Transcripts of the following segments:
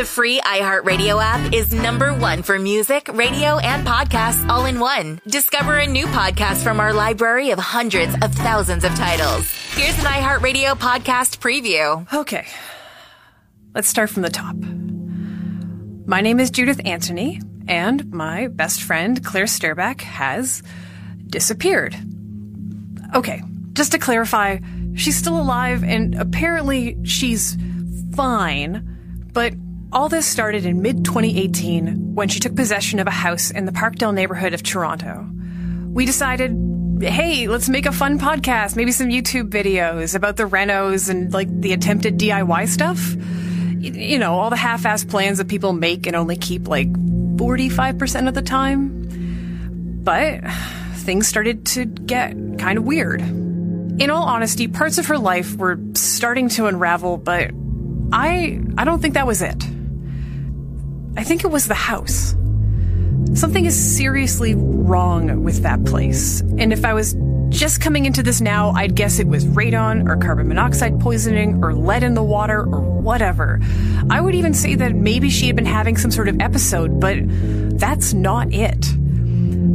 The free iHeartRadio app is number one for music, radio, and podcasts all in one. Discover a new podcast from our library of hundreds of thousands of titles. Here's an iHeartRadio podcast preview. Okay, let's start from the top. My name is Judith Anthony, and my best friend, Claire Sturback, has disappeared. Okay, just to clarify, she's still alive and apparently she's fine, but all this started in mid 2018 when she took possession of a house in the Parkdale neighborhood of Toronto. We decided, hey, let's make a fun podcast, maybe some YouTube videos about the renos and like the attempted DIY stuff. You know, all the half assed plans that people make and only keep like 45% of the time. But things started to get kind of weird. In all honesty, parts of her life were starting to unravel, but I I don't think that was it. I think it was the house. Something is seriously wrong with that place. And if I was just coming into this now, I'd guess it was radon or carbon monoxide poisoning or lead in the water or whatever. I would even say that maybe she had been having some sort of episode, but that's not it.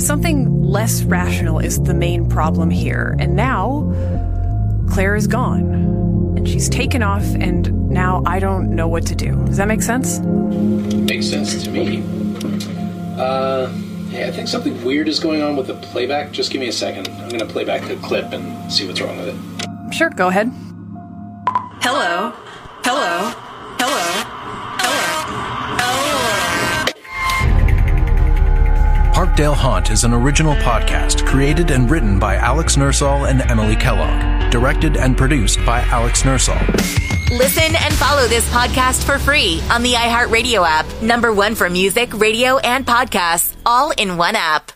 Something less rational is the main problem here. And now, Claire is gone. And she's taken off, and now I don't know what to do. Does that make sense? Makes sense to me. Uh, hey, I think something weird is going on with the playback. Just give me a second. I'm gonna play back the clip and see what's wrong with it. Sure, go ahead. Hello. Hello. Hello. Hello. Parkdale Haunt is an original podcast created and written by Alex Nursall and Emily Kellogg, directed and produced by Alex Nursall. Listen and follow this podcast for free on the iHeartRadio app. Number one for music, radio, and podcasts, all in one app.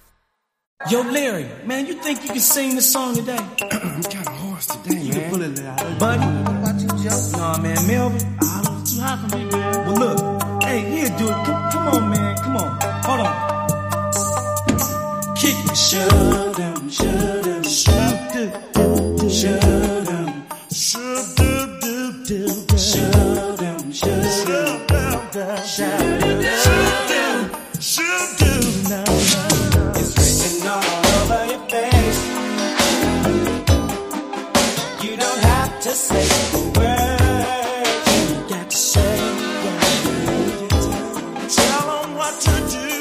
Yo, Larry, man, you think you can sing this song today? I'm kind of hoarse today, you man. can pull it out. Buddy? About you, Joe? Nah, man, Melvin? Ah, it's too hot for me, man. Well, look, hey, here, dude, come, come on, man, come on. Hold on. Kick it. Shut what to do,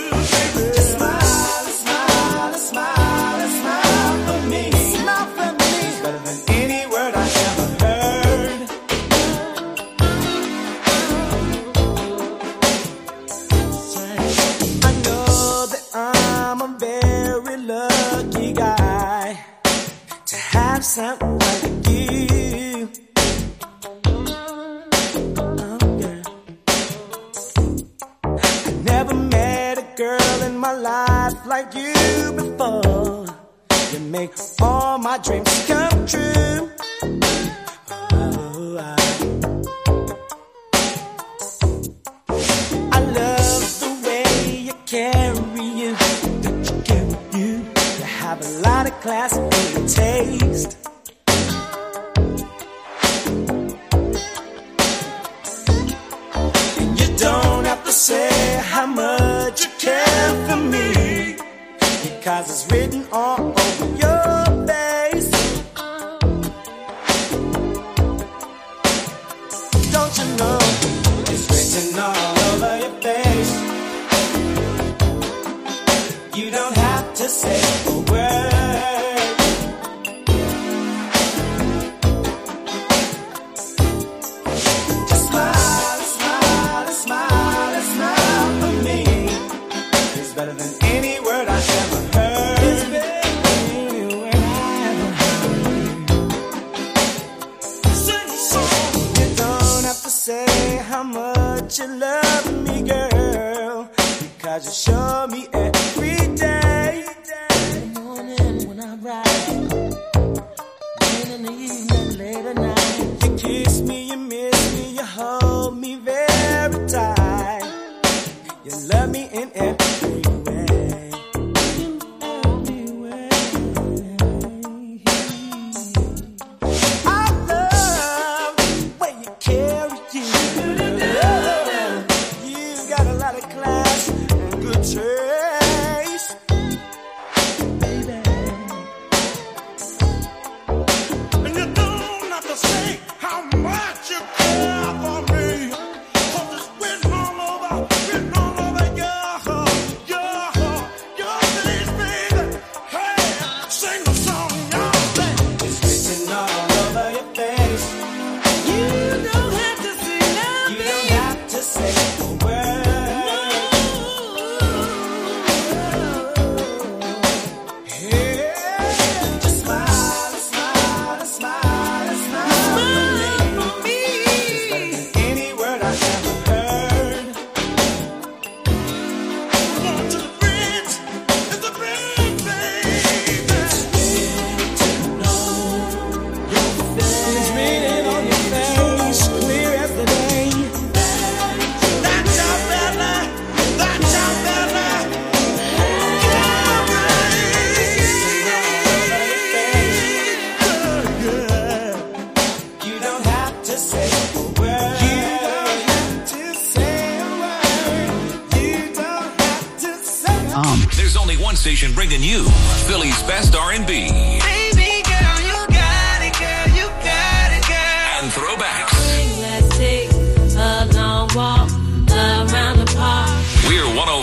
my life like you before. You make all my dreams come true. Oh, I, love the way you carry you. Don't you you? Have a lot of class and taste. You don't have to say how much Because it's written all over your evening late at night, you kiss me, you miss me, you hold me very tight. You love me in every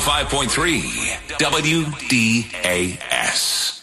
105.3 WDAS.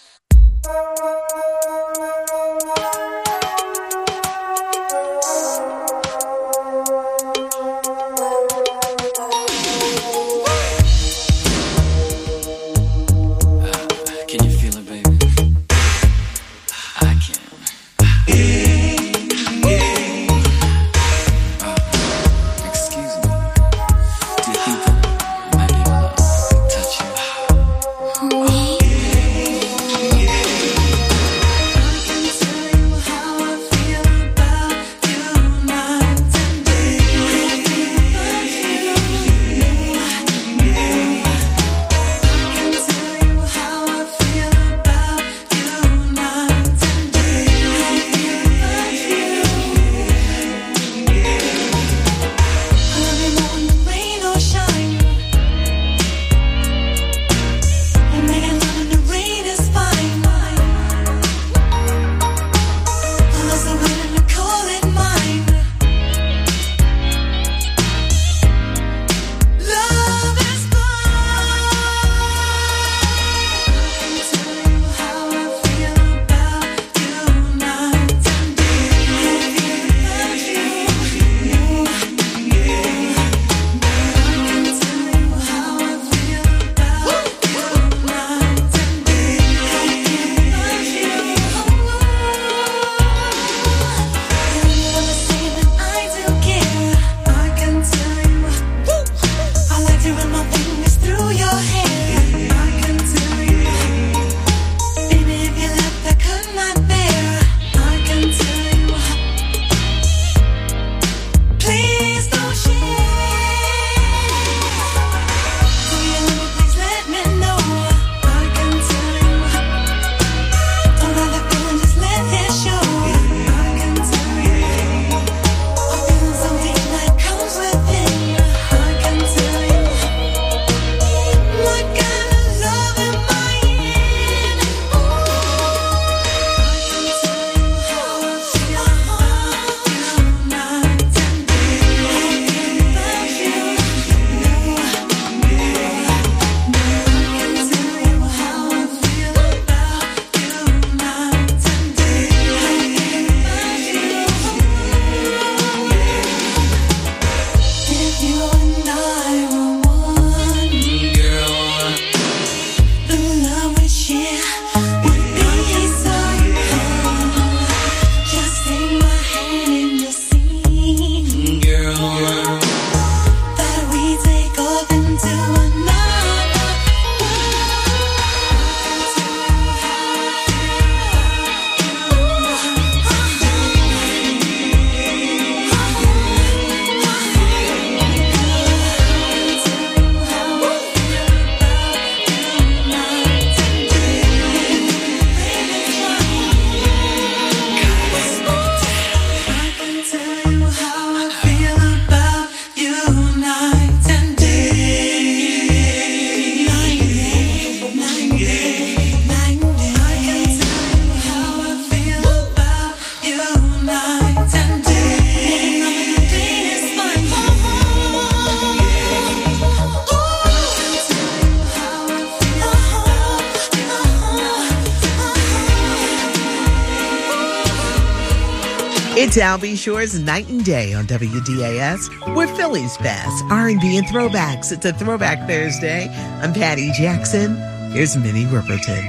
It's Albie Shore's Night and Day on WDAS. We're Philly's best R&B and throwbacks. It's a Throwback Thursday. I'm Patty Jackson. Here's Minnie Riperton.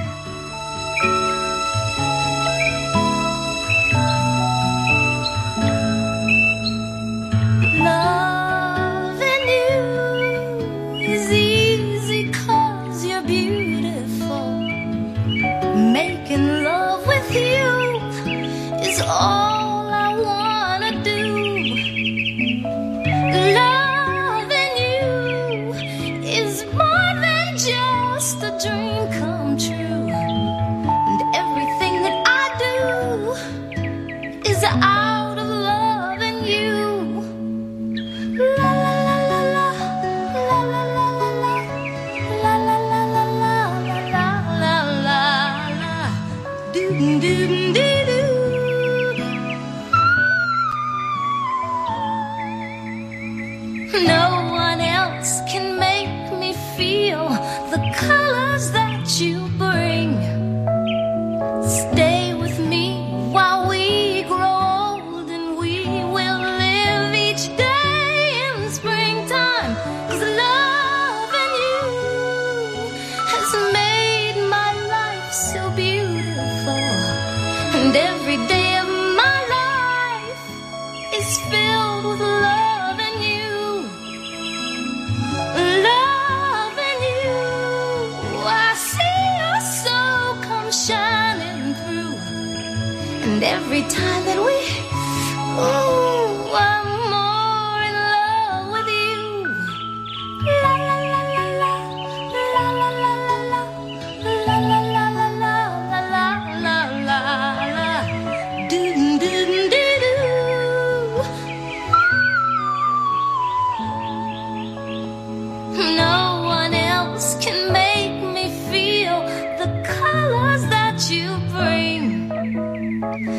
Loving you is.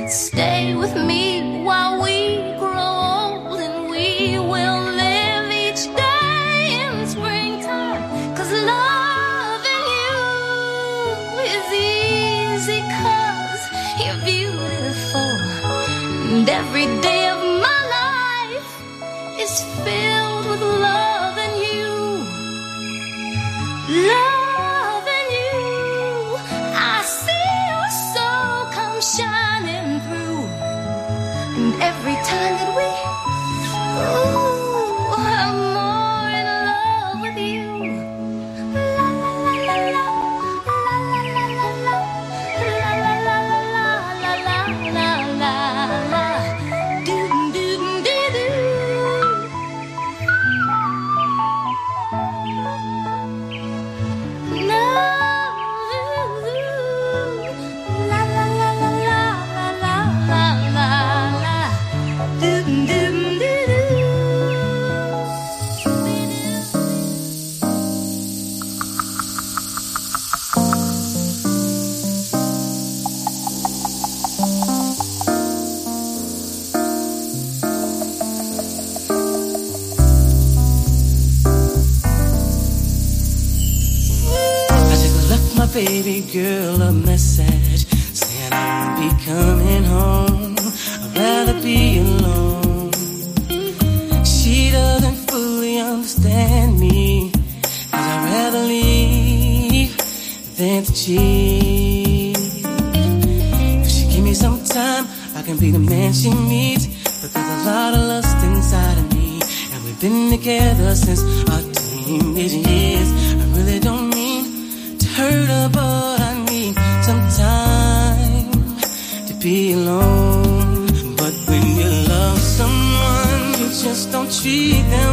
Stay with me while we grow old and we will live each day in springtime. Cause loving you is easy cause you're beautiful and every day. baby girl a message saying I'll be coming home. I'd rather be alone. She doesn't fully understand me, I'd rather leave than to cheat. If she give me some time, I can be the man she needs. But there's a lot of lust inside of me, and we've been together since our teenage years. she can